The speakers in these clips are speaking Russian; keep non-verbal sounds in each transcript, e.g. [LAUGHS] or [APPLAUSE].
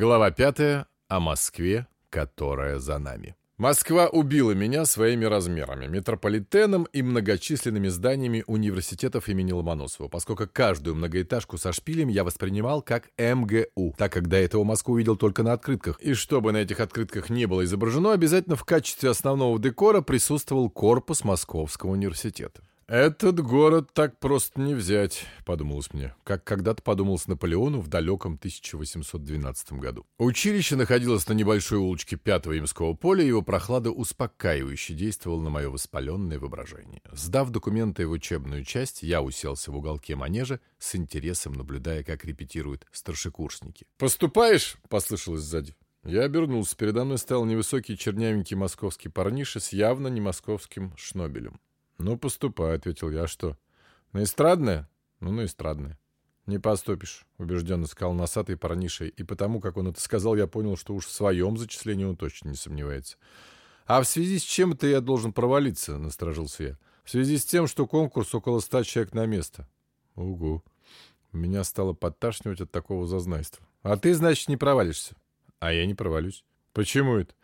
Глава пятая. О Москве, которая за нами. Москва убила меня своими размерами, метрополитеном и многочисленными зданиями университетов имени Ломоносова, поскольку каждую многоэтажку со шпилем я воспринимал как МГУ, так как до этого Москву видел только на открытках. И чтобы на этих открытках не было изображено, обязательно в качестве основного декора присутствовал корпус Московского университета. «Этот город так просто не взять», — подумалось мне, как когда-то подумалось Наполеону в далеком 1812 году. Училище находилось на небольшой улочке Пятого Ямского поля, и его прохлада успокаивающе действовала на мое воспаленное воображение. Сдав документы в учебную часть, я уселся в уголке манежа, с интересом наблюдая, как репетируют старшекурсники. «Поступаешь?» — послышалось сзади. Я обернулся. Передо мной стоял невысокий чернявенький московский парниша с явно не московским шнобелем. «Ну, поступай», — ответил я. «А что? На эстрадное?» «Ну, на эстрадное». «Не поступишь», — убежденно сказал носатый парниша, и потому, как он это сказал, я понял, что уж в своем зачислении он точно не сомневается. «А в связи с чем это я должен провалиться?» — насторожился я. «В связи с тем, что конкурс около ста человек на место». «Угу». Меня стало подташнивать от такого зазнайства. «А ты, значит, не провалишься?» «А я не провалюсь». «Почему это?»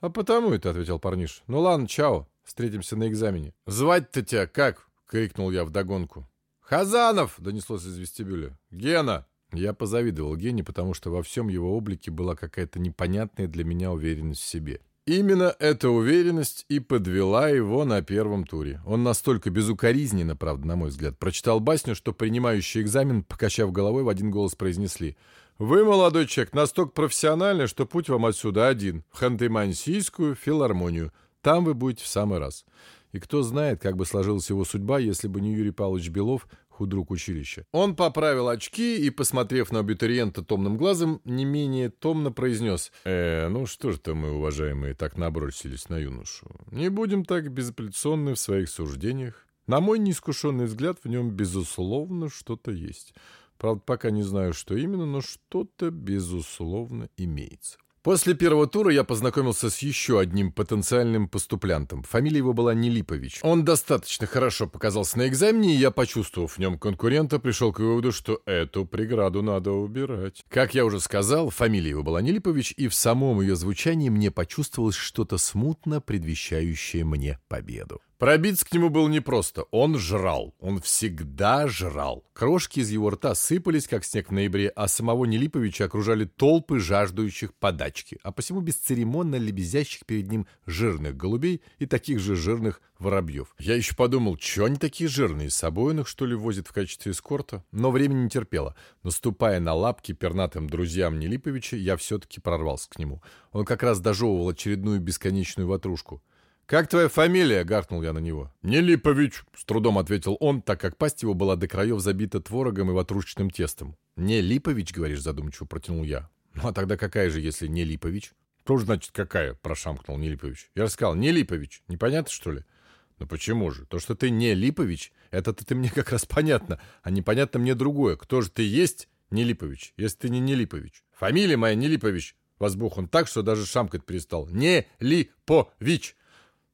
«А потому это», — ответил парниш. «Ну ладно, чао». Встретимся на экзамене. «Звать-то тебя как?» — крикнул я вдогонку. «Хазанов!» — донеслось из вестибюля. «Гена!» Я позавидовал Гене, потому что во всем его облике была какая-то непонятная для меня уверенность в себе. Именно эта уверенность и подвела его на первом туре. Он настолько безукоризненно, правда, на мой взгляд, прочитал басню, что принимающий экзамен, покачав головой, в один голос произнесли «Вы, молодой человек, настолько профессиональный, что путь вам отсюда один, в Ханты-Мансийскую филармонию. Там вы будете в самый раз. И кто знает, как бы сложилась его судьба, если бы не Юрий Павлович Белов, худрук училища. Он поправил очки и, посмотрев на абитуриента томным глазом, не менее томно произнес. «Э, ну что же-то мы, уважаемые, так набросились на юношу? Не будем так безапелляционны в своих суждениях. На мой неискушенный взгляд, в нем, безусловно, что-то есть. Правда, пока не знаю, что именно, но что-то, безусловно, имеется. После первого тура я познакомился с еще одним потенциальным поступлянтом. Фамилия его была Нелипович. Он достаточно хорошо показался на экзамене, и я, почувствовав в нем конкурента, пришел к выводу, что эту преграду надо убирать. Как я уже сказал, фамилия его была Нелипович, и в самом ее звучании мне почувствовалось что-то смутно предвещающее мне победу. Пробиться к нему было непросто. Он жрал. Он всегда жрал. Крошки из его рта сыпались, как снег в ноябре, а самого Нелиповича окружали толпы жаждущих подачки, а посему бесцеремонно лебезящих перед ним жирных голубей и таких же жирных воробьев. Я еще подумал, что они такие жирные, с собой их, что ли, возят в качестве эскорта? Но время не терпело. Наступая на лапки пернатым друзьям Нелиповича, я все-таки прорвался к нему. Он как раз дожевывал очередную бесконечную ватрушку. «Как твоя фамилия?» — гаркнул я на него. «Не Липович», — с трудом ответил он, так как пасть его была до краев забита творогом и ватрушечным тестом. «Не Липович, говоришь?» — задумчиво протянул я. «Ну а тогда какая же, если не Липович?» «Тоже, значит, какая?» — прошамкнул не Липович. Я рассказал, не Липович. Непонятно, что ли? «Ну почему же? То, что ты не Липович, это-то ты мне как раз понятно, а непонятно мне другое. Кто же ты есть, не Липович, если ты не не Липович? Фамилия моя не Липович!» Возбух он так, что даже шамкать перестал. «Не Липович!»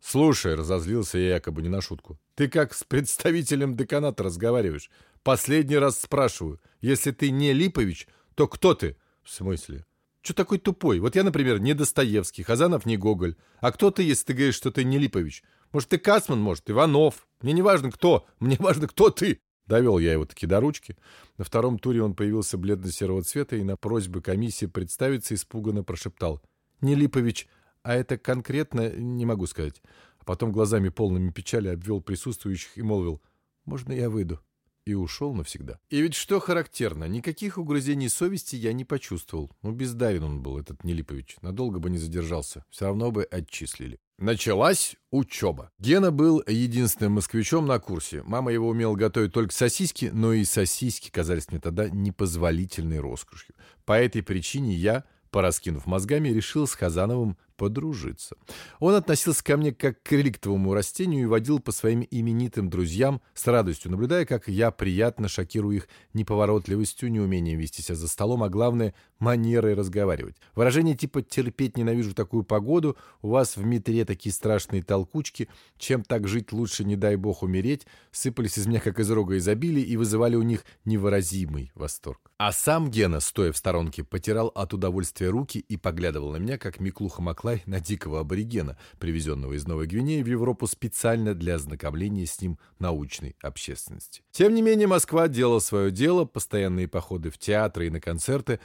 «Слушай», — разозлился я якобы не на шутку, «ты как с представителем деканата разговариваешь? Последний раз спрашиваю, если ты не Липович, то кто ты?» «В смысле?» «Че такой тупой? Вот я, например, не Достоевский, Хазанов не Гоголь. А кто ты, если ты говоришь, что ты не Липович? Может, ты Кацман, может, Иванов? Мне не важно, кто. Мне важно, кто ты!» Довел я его таки до ручки. На втором туре он появился бледно-серого цвета и на просьбы комиссии представиться испуганно прошептал. «Не Липович, а это конкретно не могу сказать. А потом глазами полными печали обвел присутствующих и молвил «Можно я выйду?» и ушел навсегда. И ведь что характерно, никаких угрызений совести я не почувствовал. Ну, бездарен он был, этот Нелипович. Надолго бы не задержался. Все равно бы отчислили. Началась учеба. Гена был единственным москвичом на курсе. Мама его умела готовить только сосиски, но и сосиски казались мне тогда непозволительной роскошью. По этой причине я, пораскинув мозгами, решил с Хазановым подружиться. Он относился ко мне как к реликтовому растению и водил по своим именитым друзьям, с радостью наблюдая, как я приятно шокирую их неповоротливостью, неумением вести себя за столом, а главное — манерой разговаривать. Выражение типа «терпеть ненавижу такую погоду», «у вас в метре такие страшные толкучки», «чем так жить лучше, не дай бог умереть», сыпались из меня как из рога изобилия и вызывали у них невыразимый восторг. А сам Гена, стоя в сторонке, потирал от удовольствия руки и поглядывал на меня, как Миклуха Маклай на дикого аборигена, привезенного из Новой Гвинеи в Европу специально для ознакомления с ним научной общественности. Тем не менее, Москва делала свое дело, постоянные походы в театры и на концерты,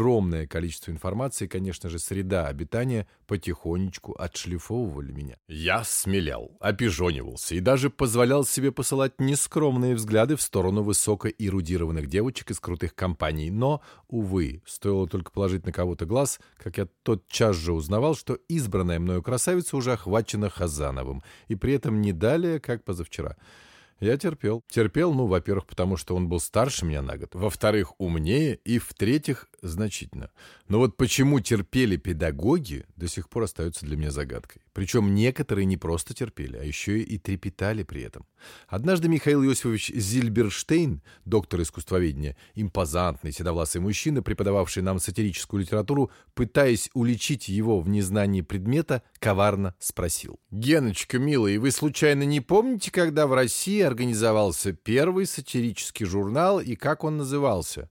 огромное количество информации, конечно же, среда обитания потихонечку отшлифовывали меня. Я смелел, опижонивался и даже позволял себе посылать нескромные взгляды в сторону высокоэрудированных девочек из крутых компаний. Но, увы, стоило только положить на кого-то глаз, как я тотчас же узнавал, что избранная мною красавица уже охвачена Хазановым, и при этом не далее, как позавчера. Я терпел. Терпел, ну, во-первых, потому что он был старше меня на год. Во-вторых, умнее. И, в-третьих, значительно. Но вот почему терпели педагоги, до сих пор остается для меня загадкой. Причем некоторые не просто терпели, а еще и трепетали при этом. Однажды Михаил Иосифович Зильберштейн, доктор искусствоведения, импозантный седовласый мужчина, преподававший нам сатирическую литературу, пытаясь уличить его в незнании предмета, коварно спросил. «Геночка, милый, вы случайно не помните, когда в России организовался первый сатирический журнал и как он назывался?»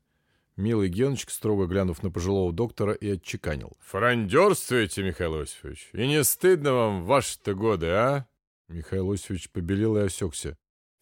Милый Геночка, строго глянув на пожилого доктора, и отчеканил. «Фрондерствуете, Михаил Осифович? И не стыдно вам ваши-то годы, а?» Михаил Осифович побелел и осекся.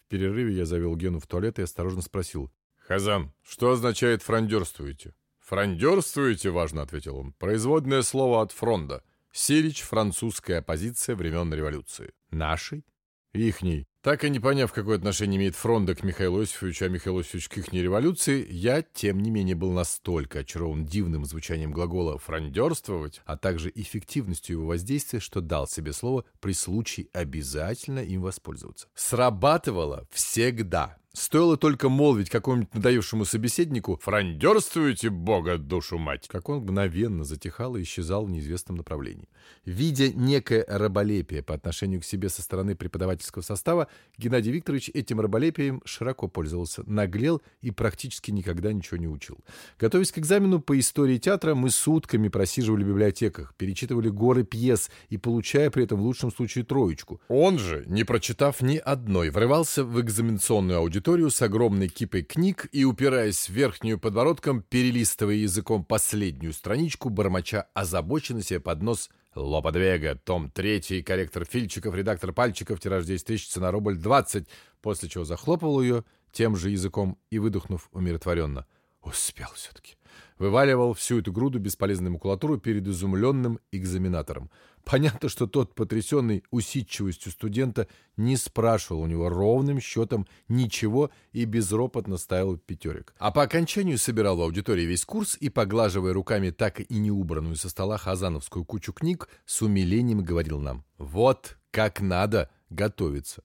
В перерыве я завел Гену в туалет и осторожно спросил. «Хазан, что означает фрондерствуете?» «Фрондерствуете, важно», — ответил он. «Производное слово от фронда. Сирич — французская оппозиция времен революции». «Нашей?» «Ихней. Так и не поняв, какое отношение имеет Фронда к Михаилу Иосифовичу, а Михаил Иосифович к ихней революции, я, тем не менее, был настолько очарован дивным звучанием глагола «фрондерствовать», а также эффективностью его воздействия, что дал себе слово при случае обязательно им воспользоваться. Срабатывало всегда. Стоило только молвить какому-нибудь надоевшему собеседнику «Фрондерствуете, бога, душу мать!» Как он мгновенно затихал и исчезал в неизвестном направлении. Видя некое раболепие по отношению к себе со стороны преподавательского состава, Геннадий Викторович этим раболепием широко пользовался, наглел и практически никогда ничего не учил. Готовясь к экзамену по истории театра, мы сутками просиживали в библиотеках, перечитывали горы пьес и получая при этом в лучшем случае троечку. Он же, не прочитав ни одной, врывался в экзаменационную аудиторию аудиторию с огромной кипой книг и, упираясь верхнюю подбородком, перелистывая языком последнюю страничку, бормоча озабоченно себе под нос Лопадвега, том 3, корректор Фильчиков, редактор Пальчиков, тираж 10 тысяч, цена рубль 20, после чего захлопывал ее тем же языком и, выдохнув умиротворенно, успел все-таки вываливал всю эту груду бесполезной макулатуры перед изумленным экзаменатором. Понятно, что тот, потрясенный усидчивостью студента, не спрашивал у него ровным счетом ничего и безропотно ставил пятерик. А по окончанию собирал в аудитории весь курс и, поглаживая руками так и не убранную со стола хазановскую кучу книг, с умилением говорил нам «Вот как надо готовиться».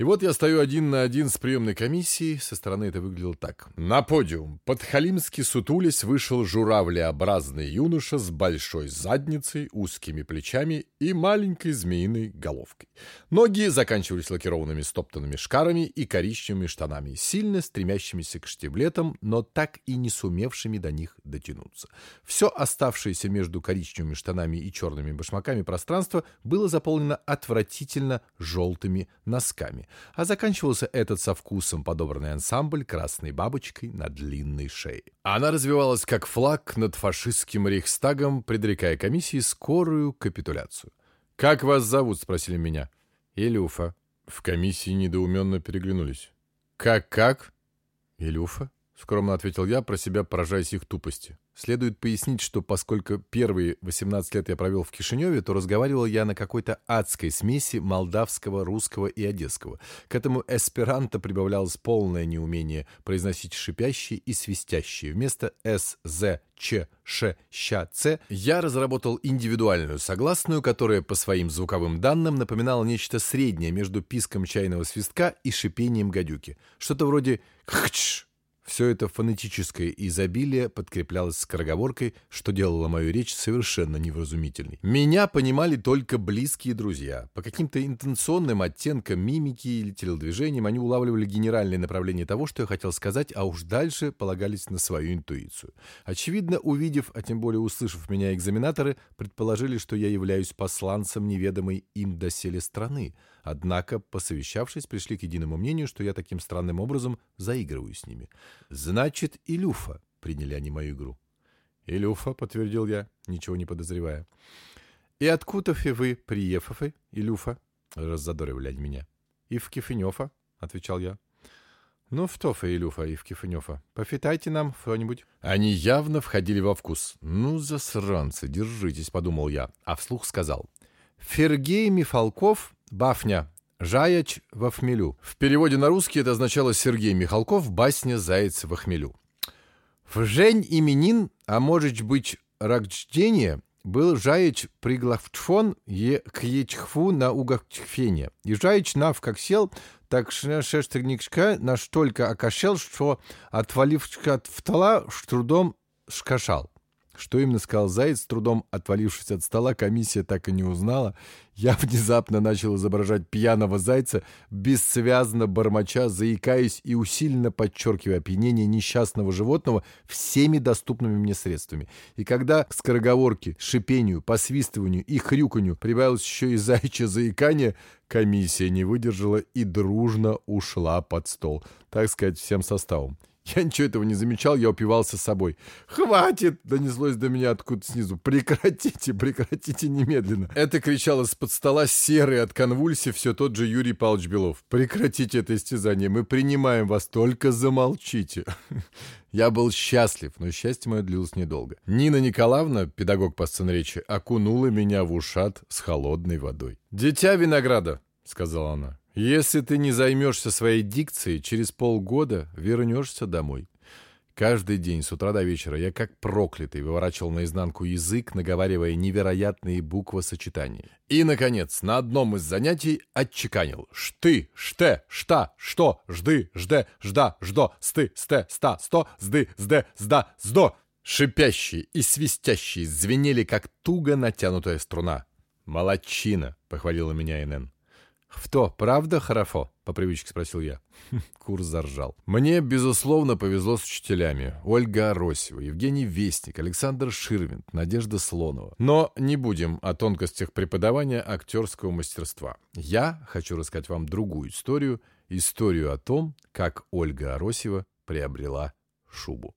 И вот я стою один на один с приемной комиссией. Со стороны это выглядело так. На подиум, подхалимски сутулись, вышел журавлеобразный юноша с большой задницей, узкими плечами и маленькой змеиной головкой. Ноги заканчивались лакированными стоптанными шкарами и коричневыми штанами, сильно стремящимися к штиблетам, но так и не сумевшими до них дотянуться. Все оставшееся между коричневыми штанами и черными башмаками пространство было заполнено отвратительно желтыми носками а заканчивался этот со вкусом подобранный ансамбль красной бабочкой на длинной шее. Она развивалась как флаг над фашистским рейхстагом, предрекая комиссии скорую капитуляцию. «Как вас зовут?» — спросили меня. «Илюфа». В комиссии недоуменно переглянулись. «Как-как?» «Илюфа?» — скромно ответил я, про себя поражаясь их тупости. Следует пояснить, что поскольку первые 18 лет я провел в Кишиневе, то разговаривал я на какой-то адской смеси молдавского, русского и одесского. К этому эсперанто прибавлялось полное неумение произносить шипящие и свистящие. Вместо «с», «з», «ч», «ш», «щ», «ц» я разработал индивидуальную согласную, которая по своим звуковым данным напоминала нечто среднее между писком чайного свистка и шипением гадюки. Что-то вроде «хч», Все это фонетическое изобилие подкреплялось скороговоркой, что делало мою речь совершенно невразумительной. Меня понимали только близкие друзья. По каким-то интенционным оттенкам мимики или телодвижениям они улавливали генеральное направление того, что я хотел сказать, а уж дальше полагались на свою интуицию. Очевидно, увидев, а тем более услышав меня экзаменаторы, предположили, что я являюсь посланцем неведомой им доселе страны. Однако, посовещавшись, пришли к единому мнению, что я таким странным образом заигрываю с ними. «Значит, Илюфа», — приняли они мою игру. «Илюфа», — подтвердил я, ничего не подозревая. «И откуда вы приехали, Илюфа?» — раззадоривали они меня. «И в Кифенёфа», — отвечал я. «Ну, в тофа, Илюфа, и в Кифенёфа. Пофитайте нам что-нибудь». Они явно входили во вкус. «Ну, засранцы, держитесь», — подумал я, а вслух сказал. «Фергей Мифалков, бафня, Жаяч во хмелю. В переводе на русский это означало Сергей Михалков, басня «Заяц во хмелю». В жень именин, а может быть рождение, был Жаич приглавчфон е к ечхфу на угахчфене. И Жаич нав как сел, так шештерникшка настолько окошел, что отвалившка от втала с трудом шкашал. Что именно сказал Заяц, с трудом отвалившись от стола, комиссия так и не узнала. Я [LAUGHS] внезапно начал изображать пьяного зайца, бессвязно бормоча, заикаясь и усиленно подчеркивая опьянение несчастного животного всеми доступными мне средствами. И когда к скороговорке, шипению, посвистыванию и хрюканью прибавилось еще и зайчье заикание, комиссия не выдержала и дружно ушла под стол, так сказать, всем составом. [LAUGHS] Я ничего этого не замечал, я упивался собой. «Хватит!» — донеслось до меня откуда снизу. «Прекратите, прекратите немедленно!» Это кричал из-под стола серый от конвульсии все тот же Юрий Павлович Белов. «Прекратите это истязание, мы принимаем вас, только замолчите!» [LAUGHS] Я был счастлив, но счастье мое длилось недолго. Нина Николаевна, педагог по сценречи, окунула меня в ушат с холодной водой. «Дитя винограда!» — сказала она. Если ты не займешься своей дикцией, через полгода вернешься домой. Каждый день с утра до вечера я как проклятый выворачивал наизнанку язык, наговаривая невероятные буквосочетания. И, наконец, на одном из занятий отчеканил «шты», «ште», «шта», «что», «жды», «жде», «жда», «ждо», «сты», «сте», «ста», «сто», «сды», «сде», «сда», «сдо». Шипящие и свистящие звенели, как туго натянутая струна. «Молодчина!» — похвалила меня Инен. «В то, правда хорошо?» — по привычке спросил я. [LAUGHS] Курс заржал. Мне, безусловно, повезло с учителями. Ольга Аросева, Евгений Вестник, Александр Ширвинт, Надежда Слонова. Но не будем о тонкостях преподавания актерского мастерства. Я хочу рассказать вам другую историю. Историю о том, как Ольга Аросева приобрела шубу.